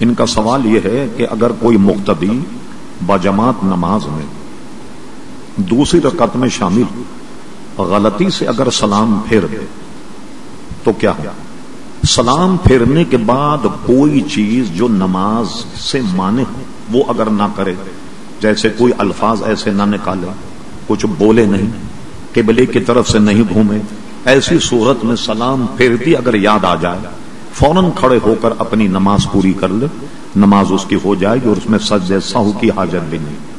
ان کا سوال یہ ہے کہ اگر کوئی مقتدی باجماعت نماز میں دوسری رکعت میں شامل غلطی سے اگر سلام پھیر دے، تو کیا ہے سلام پھیرنے کے بعد کوئی چیز جو نماز سے مانے وہ اگر نہ کرے، جیسے کوئی الفاظ ایسے نہ نکالے، کچھ بولے نہیں، قبلے کی طرف سے نہیں گھومے، ایسی صورت میں سلام پھیرتی اگر یاد آ جائے فوراً کھڑے ہو کر اپنی نماز پوری کر لے۔ نماز اس کی ہو جائے گی اور اس میں سجدے، سہو کی حاجت بھی نہیں۔